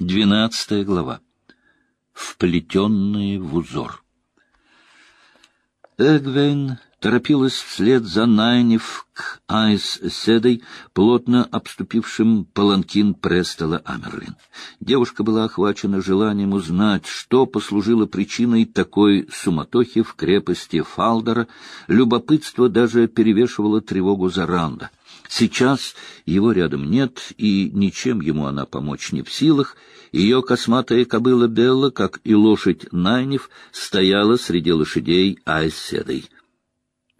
Двенадцатая глава. Вплетенные в узор. Эгвейн торопилась вслед за Найнев к Айс Седой, плотно обступившим паланкин Престола Амерлин. Девушка была охвачена желанием узнать, что послужило причиной такой суматохи в крепости Фалдера. Любопытство даже перевешивало тревогу за Ранда. Сейчас его рядом нет, и ничем ему она помочь не в силах. Ее косматая кобыла Белла, как и лошадь Найнев, стояла среди лошадей Айседой.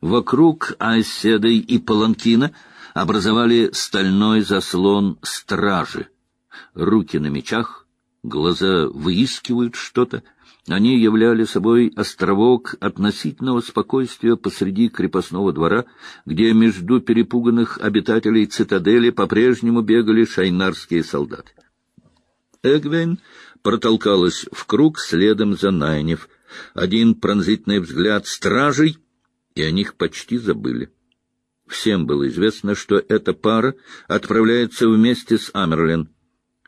Вокруг Айседой и Паланкина образовали стальной заслон стражи. Руки на мечах, глаза выискивают что-то, они являли собой островок относительного спокойствия посреди крепостного двора, где между перепуганных обитателей цитадели по-прежнему бегали шайнарские солдаты. Эгвейн протолкалась в круг следом за Найнев. Один пронзительный взгляд стражей, и о них почти забыли. Всем было известно, что эта пара отправляется вместе с Амерлин.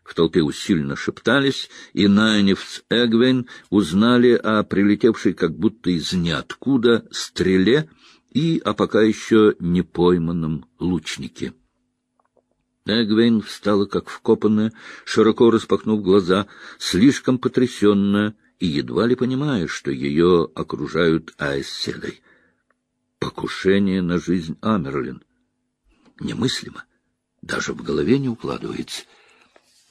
В толпе усиленно шептались, и Найнев с Эгвейн узнали о прилетевшей как будто из ниоткуда стреле и о пока еще не пойманном лучнике. Эгвейн встала как вкопанная, широко распахнув глаза, слишком потрясенная и едва ли понимая, что ее окружают Айседой. Покушение на жизнь Амерлин. Немыслимо. Даже в голове не укладывается.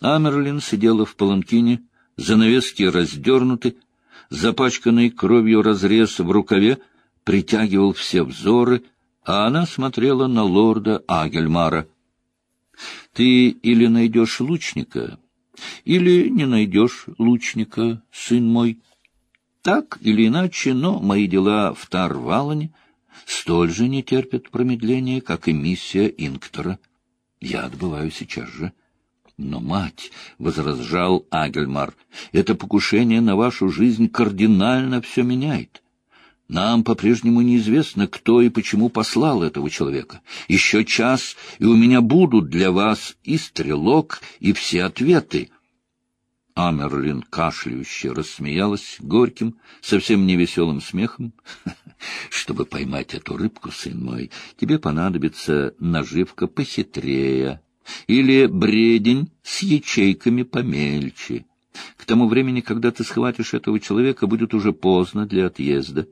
Амерлин сидела в паланкине, занавески раздернуты, запачканный кровью разрез в рукаве притягивал все взоры, а она смотрела на лорда Агельмара. «Ты или найдешь лучника, или не найдешь лучника, сын мой. Так или иначе, но мои дела в Тарвалане столь же не терпят промедления, как и миссия Инктора. Я отбываю сейчас же». Но, мать, — возражал Агельмар, — это покушение на вашу жизнь кардинально все меняет. Нам по-прежнему неизвестно, кто и почему послал этого человека. Еще час, и у меня будут для вас и стрелок, и все ответы. Амерлин кашляюще рассмеялась горьким, совсем невеселым смехом. «Чтобы поймать эту рыбку, сын мой, тебе понадобится наживка похитрее, или бредень с ячейками помельче. К тому времени, когда ты схватишь этого человека, будет уже поздно для отъезда.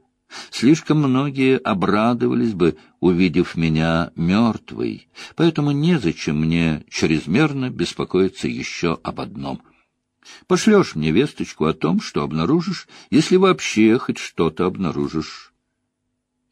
Слишком многие обрадовались бы, увидев меня мертвой, поэтому незачем мне чрезмерно беспокоиться еще об одном. Пошлешь мне весточку о том, что обнаружишь, если вообще хоть что-то обнаружишь.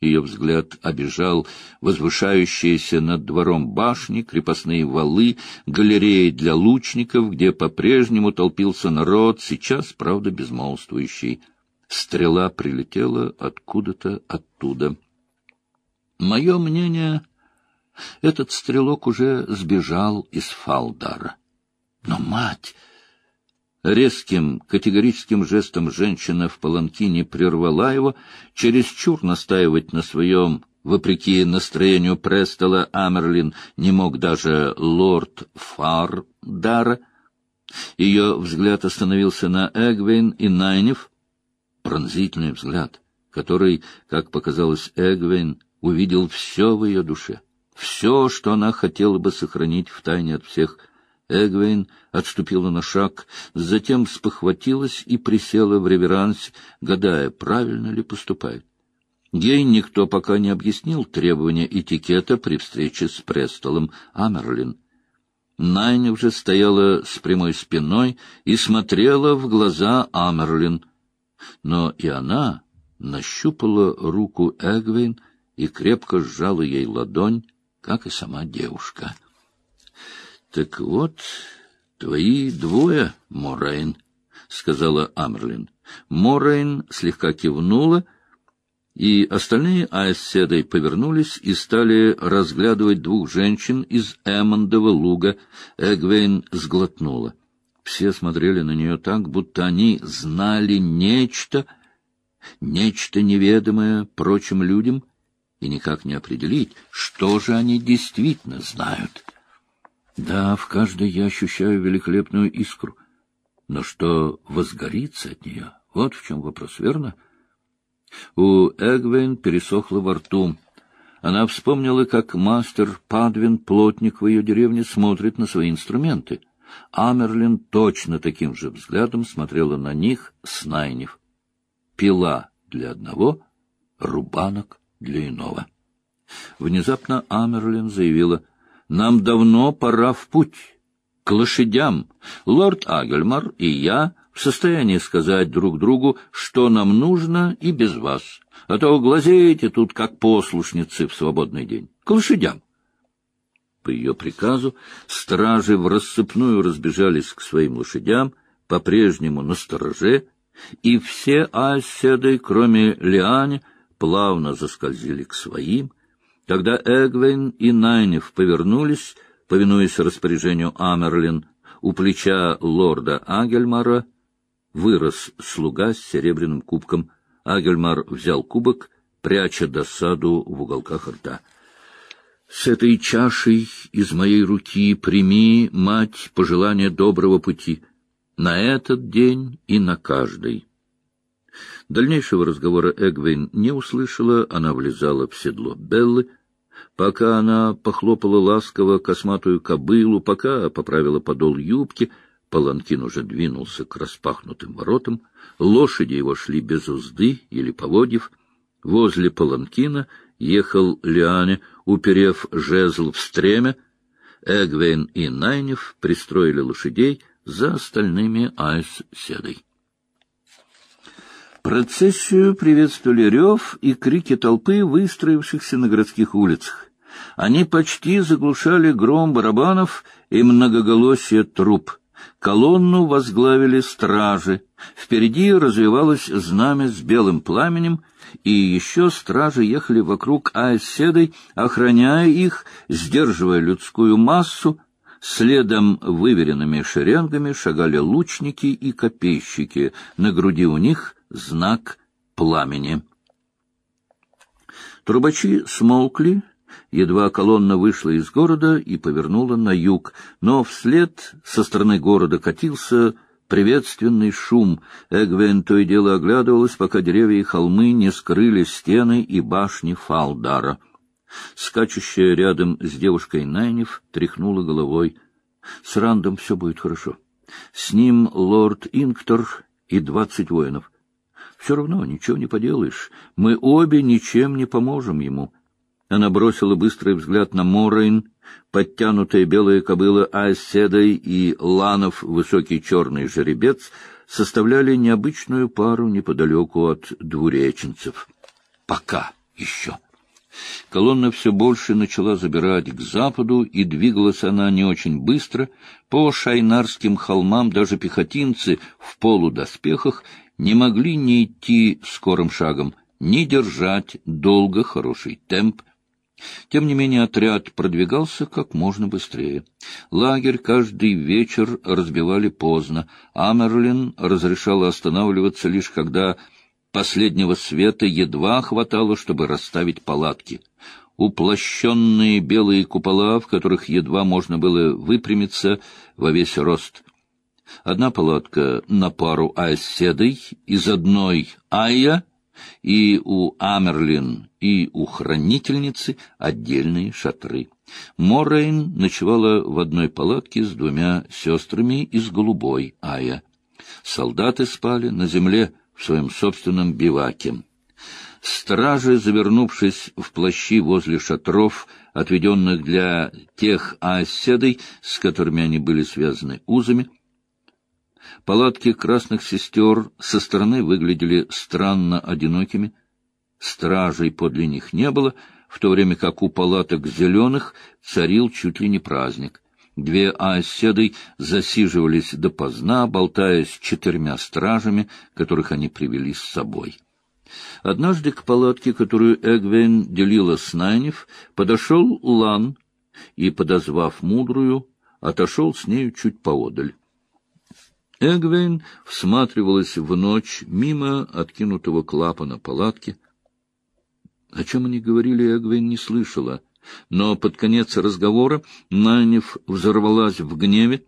Ее взгляд обижал возвышающиеся над двором башни, крепостные валы, галереи для лучников, где по-прежнему толпился народ, сейчас, правда, безмолвствующий. Стрела прилетела откуда-то оттуда. Мое мнение, этот стрелок уже сбежал из Фалдара. Но, мать... Резким, категорическим жестом женщина в паланкине прервала его, чересчур настаивать на своем, вопреки настроению Престола, Амерлин не мог даже лорд Фардара. Ее взгляд остановился на Эгвейн и Найнев, пронзительный взгляд, который, как показалось Эгвейн, увидел все в ее душе, все, что она хотела бы сохранить в тайне от всех — Эгвейн отступила на шаг, затем спохватилась и присела в реверансе, гадая, правильно ли поступает. Ей никто пока не объяснил требования этикета при встрече с Престолом Амерлин. Найня уже стояла с прямой спиной и смотрела в глаза Амерлин. Но и она нащупала руку Эгвейн и крепко сжала ей ладонь, как и сама девушка. — Так вот, твои двое, Морейн, — сказала Амерлин. Морейн слегка кивнула, и остальные Айседой повернулись и стали разглядывать двух женщин из Эммондова луга. Эгвейн сглотнула. Все смотрели на нее так, будто они знали нечто, нечто неведомое прочим людям, и никак не определить, что же они действительно знают. Да, в каждой я ощущаю великолепную искру. но что возгорится от нее. Вот в чем вопрос, верно? У Эгвейн пересохло во рту. Она вспомнила, как мастер Падвин, плотник в ее деревне, смотрит на свои инструменты. Амерлин точно таким же взглядом смотрела на них с Найнев. Пила для одного, рубанок для иного. Внезапно Амерлин заявила, «Нам давно пора в путь, к лошадям. Лорд Агельмар и я в состоянии сказать друг другу, что нам нужно и без вас, а то глазеете тут, как послушницы в свободный день. К лошадям!» По ее приказу стражи в рассыпную разбежались к своим лошадям, по-прежнему на стороже, и все оседы, кроме Лиани, плавно заскользили к своим. Тогда Эгвейн и Найнев повернулись, повинуясь распоряжению Амерлин, у плеча лорда Агельмара вырос слуга с серебряным кубком. Агельмар взял кубок, пряча досаду в уголках рта. С этой чашей из моей руки прими, мать, пожелание доброго пути на этот день и на каждый. Дальнейшего разговора Эгвин не услышала, она влезала в седло Беллы, пока она похлопала ласково косматую кобылу, пока поправила подол юбки, паланкин уже двинулся к распахнутым воротам, лошади его шли без узды или поводьев, возле паланкина ехал Лиане, уперев жезл в стремя. Эгвейн и Найнев пристроили лошадей за остальными айс-седой. Процессию приветствовали рев и крики толпы, выстроившихся на городских улицах. Они почти заглушали гром барабанов и многоголосие труп. Колонну возглавили стражи. Впереди развивалось знамя с белым пламенем, и еще стражи ехали вокруг Аэседой, охраняя их, сдерживая людскую массу. Следом выверенными шеренгами шагали лучники и копейщики. На груди у них знак пламени. Трубачи смолкли, едва колонна вышла из города и повернула на юг, но вслед со стороны города катился приветственный шум. Эгвен то и дело оглядывалась, пока деревья и холмы не скрыли стены и башни Фалдара. Скачущая рядом с девушкой Найнев тряхнула головой. С Рандом все будет хорошо. С ним лорд Инктор и двадцать воинов. Все равно ничего не поделаешь. Мы обе ничем не поможем ему. Она бросила быстрый взгляд на Морейн, подтянутая белая кобыла Айседой и Ланов, высокий черный жеребец, составляли необычную пару неподалеку от двуреченцев. Пока еще. Колонна все больше начала забирать к западу, и двигалась она не очень быстро. По шайнарским холмам даже пехотинцы в полудоспехах не могли ни идти скорым шагом, ни держать долго хороший темп, тем не менее отряд продвигался как можно быстрее. Лагерь каждый вечер разбивали поздно. Амерлин разрешала останавливаться лишь когда последнего света едва хватало, чтобы расставить палатки. Уплощенные белые купола, в которых едва можно было выпрямиться во весь рост. Одна палатка на пару айседой, из одной айя и у Амерлин, и у хранительницы отдельные шатры. Моррейн ночевала в одной палатке с двумя сестрами из голубой Ая. Солдаты спали на земле в своем собственном биваке. Стражи, завернувшись в плащи возле шатров, отведенных для тех оседей, с которыми они были связаны узами, Палатки красных сестер со стороны выглядели странно одинокими. Стражей подле них не было, в то время как у палаток зеленых царил чуть ли не праздник. Две оседой засиживались допоздна, болтая с четырьмя стражами, которых они привели с собой. Однажды к палатке, которую Эгвен делила с Найнев, подошел Лан и, подозвав мудрую, отошел с нею чуть поодаль. Эгвейн всматривалась в ночь мимо откинутого клапана палатки. О чем они говорили, Эгвейн не слышала, но под конец разговора Найнев взорвалась в гневе.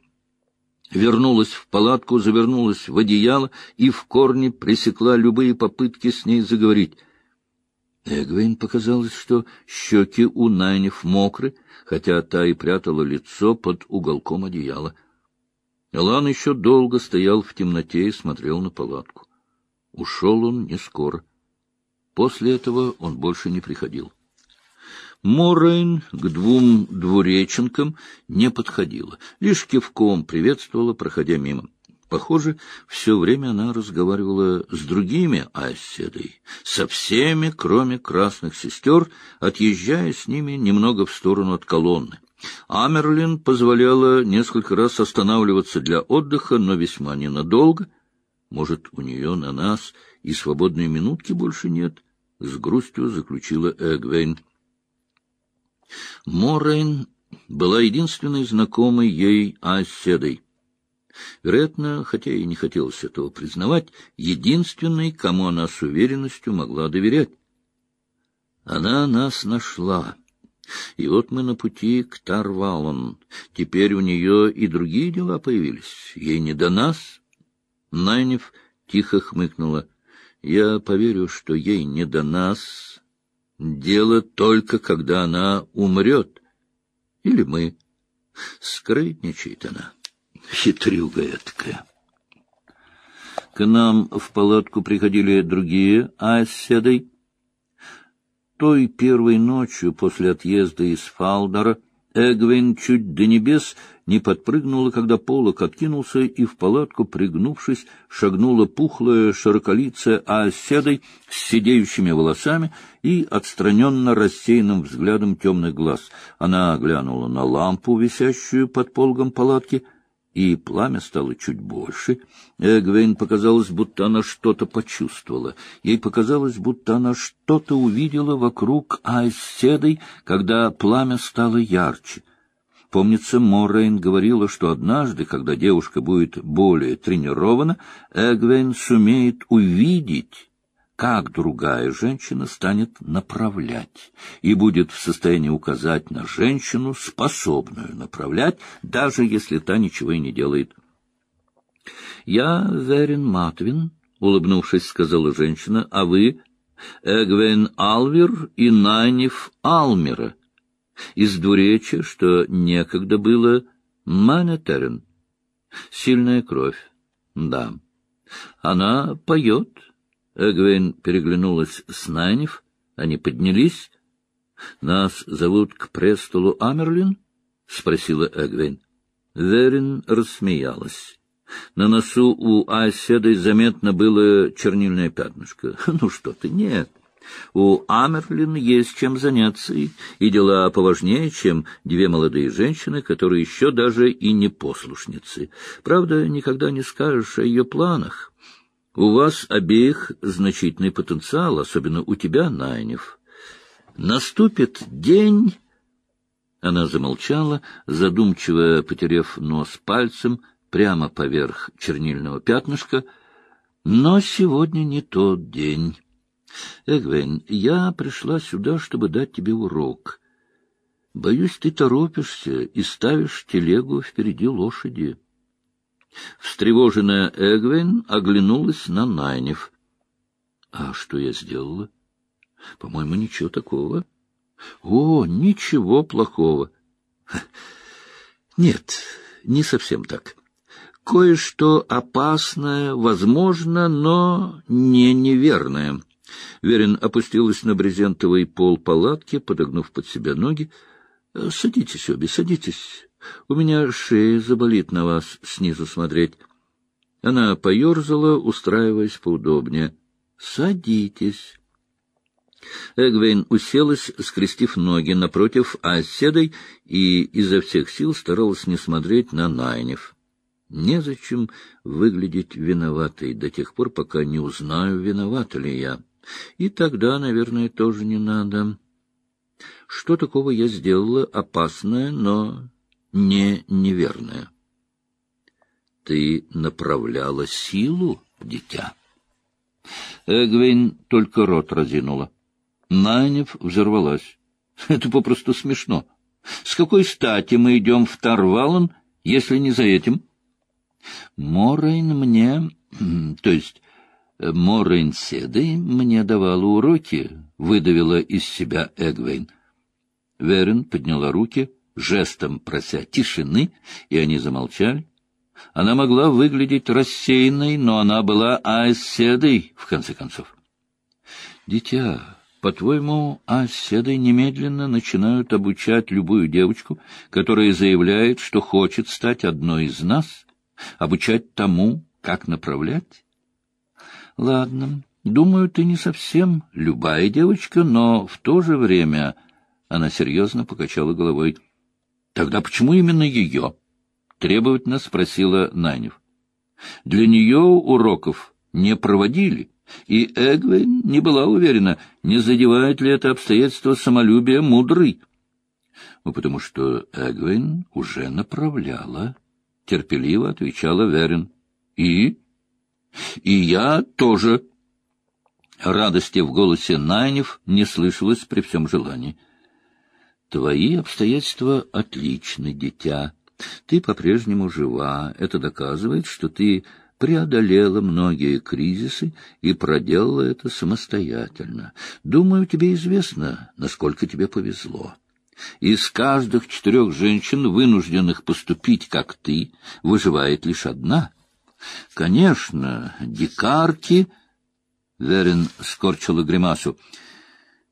вернулась в палатку, завернулась в одеяло и в корне пресекла любые попытки с ней заговорить. Эгвейн показалось, что щеки у Найнев мокры, хотя та и прятала лицо под уголком одеяла. Элан еще долго стоял в темноте и смотрел на палатку. Ушел он не скоро. После этого он больше не приходил. Морейн к двум двуреченкам не подходила, лишь кивком приветствовала, проходя мимо. Похоже, все время она разговаривала с другими оседой, со всеми, кроме красных сестер, отъезжая с ними немного в сторону от колонны. Амерлин позволяла несколько раз останавливаться для отдыха, но весьма ненадолго. Может, у нее на нас и свободной минутки больше нет? — с грустью заключила Эгвейн. Морейн была единственной знакомой ей оседой. Вероятно, хотя и не хотелось этого признавать, единственной, кому она с уверенностью могла доверять. Она нас нашла. И вот мы на пути к Тарвалон. Теперь у нее и другие дела появились. Ей не до нас. Найнев тихо хмыкнула. Я поверю, что ей не до нас. Дело только, когда она умрет. Или мы. Скрытничает она. Хитрюга такая. К нам в палатку приходили другие оседой. Той первой ночью после отъезда из Фалдора Эгвин чуть до небес не подпрыгнула, когда полок откинулся, и в палатку, пригнувшись, шагнула пухлая широколицая оседой с сидеющими волосами и отстраненно рассеянным взглядом темных глаз. Она глянула на лампу, висящую под пологом палатки, и пламя стало чуть больше. Эгвейн показалось, будто она что-то почувствовала. Ей показалось, будто она что-то увидела вокруг Айседой, когда пламя стало ярче. Помнится, Моррейн говорила, что однажды, когда девушка будет более тренирована, Эгвейн сумеет увидеть как другая женщина станет направлять и будет в состоянии указать на женщину, способную направлять, даже если та ничего и не делает. — Я Верин Матвин, — улыбнувшись, сказала женщина, — а вы Эгвен Алвер и Найниф Алмера, из двуречия, что некогда было Манетерен. Сильная кровь, да. Она поет, — Эгвейн переглянулась с Найнев. Они поднялись. — Нас зовут к престолу Амерлин? — спросила Эгвейн. Верин рассмеялась. На носу у Айседой заметно было чернильное пятнышко. — Ну что ты, нет. У Амерлин есть чем заняться, и дела поважнее, чем две молодые женщины, которые еще даже и не послушницы. Правда, никогда не скажешь о ее планах. У вас обеих значительный потенциал, особенно у тебя, Найнев. Наступит день... Она замолчала, задумчиво потерев нос пальцем прямо поверх чернильного пятнышка. Но сегодня не тот день. Эгвейн, я пришла сюда, чтобы дать тебе урок. Боюсь, ты торопишься и ставишь телегу впереди лошади. Встревоженная Эгвин оглянулась на Найнев. — А что я сделала? — По-моему, ничего такого. — О, ничего плохого. — Нет, не совсем так. Кое-что опасное, возможно, но не неверное. Верин опустилась на брезентовый пол палатки, подогнув под себя ноги. — Садитесь обе, садитесь. У меня шея заболит на вас снизу смотреть. Она поерзала, устраиваясь поудобнее. — Садитесь. Эгвейн уселась, скрестив ноги напротив оседой, и изо всех сил старалась не смотреть на Найнев. Незачем выглядеть виноватой до тех пор, пока не узнаю, виновата ли я. И тогда, наверное, тоже не надо. Что такого я сделала опасное, но не неверное. Ты направляла силу, дитя. Эгвин только рот разинула. Найнев взорвалась. Это попросту смешно. С какой стати мы идем в Тарвалан, если не за этим? Морейн мне, то есть э, Морейн Седой мне давала уроки, выдавила из себя Эгвейн. Верен подняла руки, жестом прося тишины, и они замолчали. Она могла выглядеть рассеянной, но она была Айседой, в конце концов. — Дитя, по-твоему, Айседой немедленно начинают обучать любую девочку, которая заявляет, что хочет стать одной из нас? Обучать тому, как направлять? — Ладно, думаю, ты не совсем любая девочка, но в то же время... Она серьезно покачала головой. — Тогда почему именно ее? — требовательно спросила Найнев. Для нее уроков не проводили, и Эгвин не была уверена, не задевает ли это обстоятельство самолюбия мудрый. Ну, потому что Эгвин уже направляла, — терпеливо отвечала Верин. — И? — И я тоже. Радости в голосе Найнев не слышалось при всем желании. — Твои обстоятельства отличны, дитя, ты по-прежнему жива. Это доказывает, что ты преодолела многие кризисы и проделала это самостоятельно. Думаю, тебе известно, насколько тебе повезло. Из каждых четырех женщин, вынужденных поступить, как ты, выживает лишь одна. Конечно, дикарки... Верин скорчила гримасу.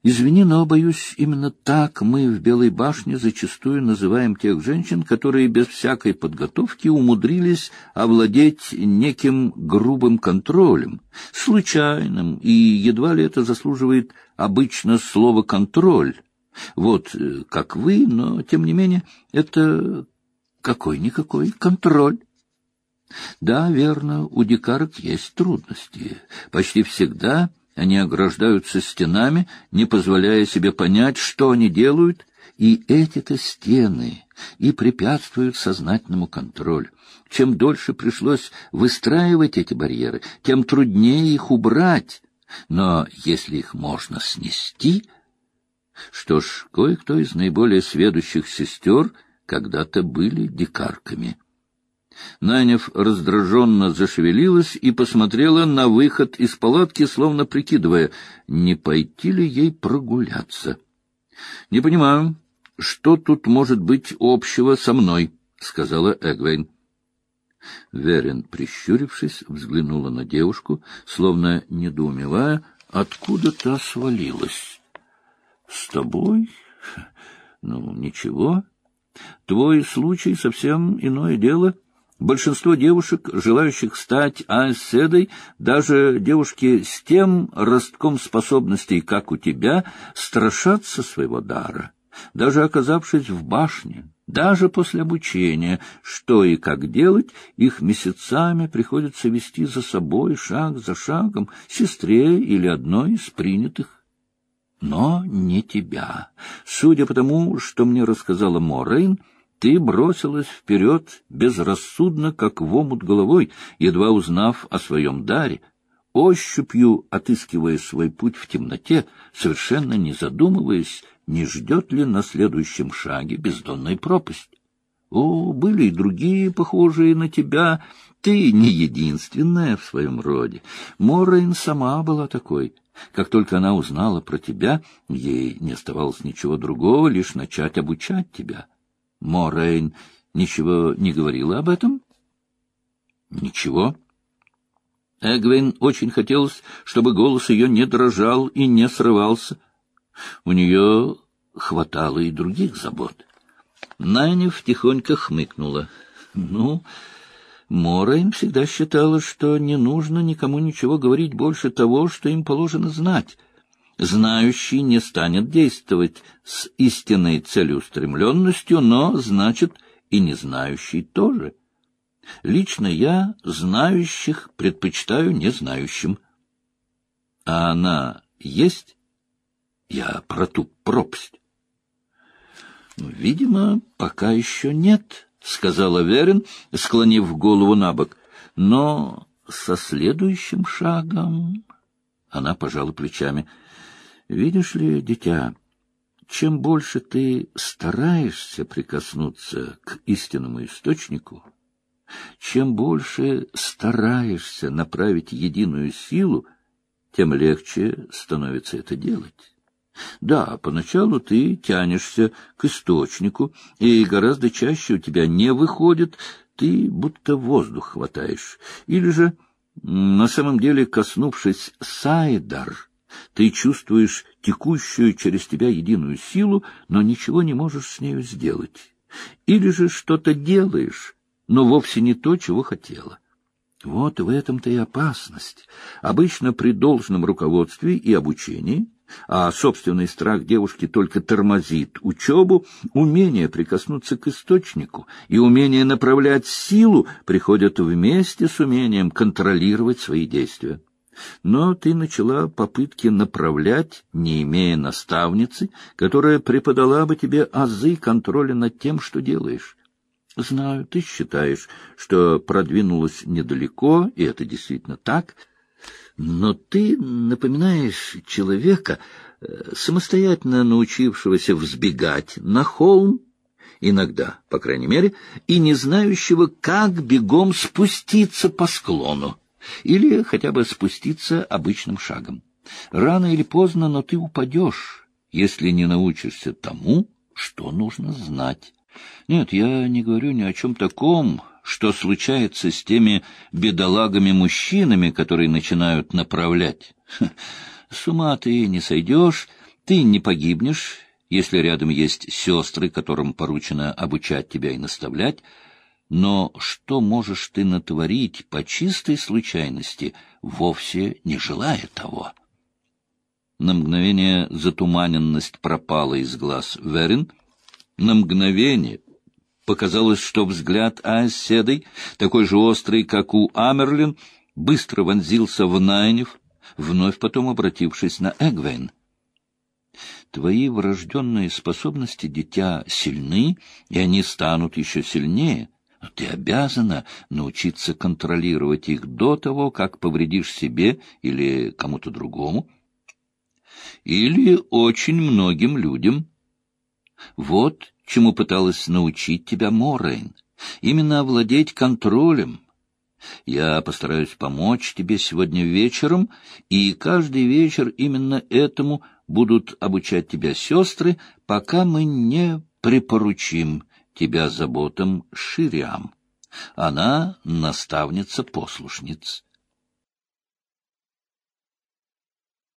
Извини, но, боюсь, именно так мы в Белой башне зачастую называем тех женщин, которые без всякой подготовки умудрились овладеть неким грубым контролем, случайным, и едва ли это заслуживает обычно слова «контроль». Вот э, как вы, но, тем не менее, это какой-никакой контроль. Да, верно, у дикарок есть трудности. Почти всегда они ограждаются стенами, не позволяя себе понять, что они делают, и эти-то стены и препятствуют сознательному контролю. Чем дольше пришлось выстраивать эти барьеры, тем труднее их убрать. Но если их можно снести... Что ж, кое-кто из наиболее сведущих сестер когда-то были дикарками. Нанев раздраженно зашевелилась и посмотрела на выход из палатки, словно прикидывая, не пойти ли ей прогуляться. — Не понимаю, что тут может быть общего со мной, — сказала Эгвейн. Верин, прищурившись, взглянула на девушку, словно недоумевая, откуда та свалилась. — С тобой? Ну, ничего. Твой случай совсем иное дело — Большинство девушек, желающих стать айседой, даже девушки с тем ростком способностей, как у тебя, страшатся своего дара. Даже оказавшись в башне, даже после обучения, что и как делать, их месяцами приходится вести за собой шаг за шагом, сестре или одной из принятых. Но не тебя. Судя по тому, что мне рассказала Морейн, ты бросилась вперед безрассудно, как в омут головой, едва узнав о своем даре, ощупью отыскивая свой путь в темноте, совершенно не задумываясь, не ждет ли на следующем шаге бездонная пропасть. О, были и другие, похожие на тебя. Ты не единственная в своем роде. Моррейн сама была такой. Как только она узнала про тебя, ей не оставалось ничего другого, лишь начать обучать тебя. Морейн ничего не говорила об этом? Ничего. Эгвин очень хотелось, чтобы голос ее не дрожал и не срывался. У нее хватало и других забот. Найнев тихонько хмыкнула. Ну, Морейн всегда считала, что не нужно никому ничего говорить больше того, что им положено знать — Знающий не станет действовать с истинной целеустремленностью, но, значит, и не знающий тоже. Лично я знающих предпочитаю незнающим. А она есть? Я про ту пропасть. Ну, видимо, пока еще нет, — сказала Верин, склонив голову на бок. Но со следующим шагом... Она пожала плечами — Видишь ли, дитя, чем больше ты стараешься прикоснуться к истинному источнику, Чем больше стараешься направить единую силу, тем легче становится это делать. Да, поначалу ты тянешься к источнику, и гораздо чаще у тебя не выходит, ты будто воздух хватаешь. Или же, на самом деле, коснувшись сайдар, ты чувствуешь текущую через тебя единую силу, но ничего не можешь с нею сделать. Или же что-то делаешь, но вовсе не то, чего хотела. Вот в этом-то и опасность. Обычно при должном руководстве и обучении, а собственный страх девушки только тормозит учебу, умение прикоснуться к источнику и умение направлять силу приходят вместе с умением контролировать свои действия. Но ты начала попытки направлять, не имея наставницы, которая преподала бы тебе азы контроля над тем, что делаешь. Знаю, ты считаешь, что продвинулась недалеко, и это действительно так, но ты напоминаешь человека, э, самостоятельно научившегося взбегать на холм, иногда, по крайней мере, и не знающего, как бегом спуститься по склону, или хотя бы спуститься обычным шагом. Рано или поздно, но ты упадешь, если не научишься тому, что нужно знать. Нет, я не говорю ни о чем таком, что случается с теми бедолагами-мужчинами, которые начинают направлять. с ума ты не сойдешь, ты не погибнешь, если рядом есть сестры, которым поручено обучать тебя и наставлять, но что можешь ты натворить по чистой случайности, вовсе не желая того? На мгновение затуманенность пропала из глаз Верин, на мгновение показалось, что взгляд Аэсседой, такой же острый, как у Амерлин, быстро вонзился в Найнев, вновь потом обратившись на Эгвейн. Твои врожденные способности, дитя, сильны, и они станут еще сильнее. Но ты обязана научиться контролировать их до того, как повредишь себе или кому-то другому. Или очень многим людям. Вот чему пыталась научить тебя Моррейн. Именно овладеть контролем. Я постараюсь помочь тебе сегодня вечером, и каждый вечер именно этому будут обучать тебя сестры, пока мы не припоручим тебя заботам Шириам. Она наставница послушниц.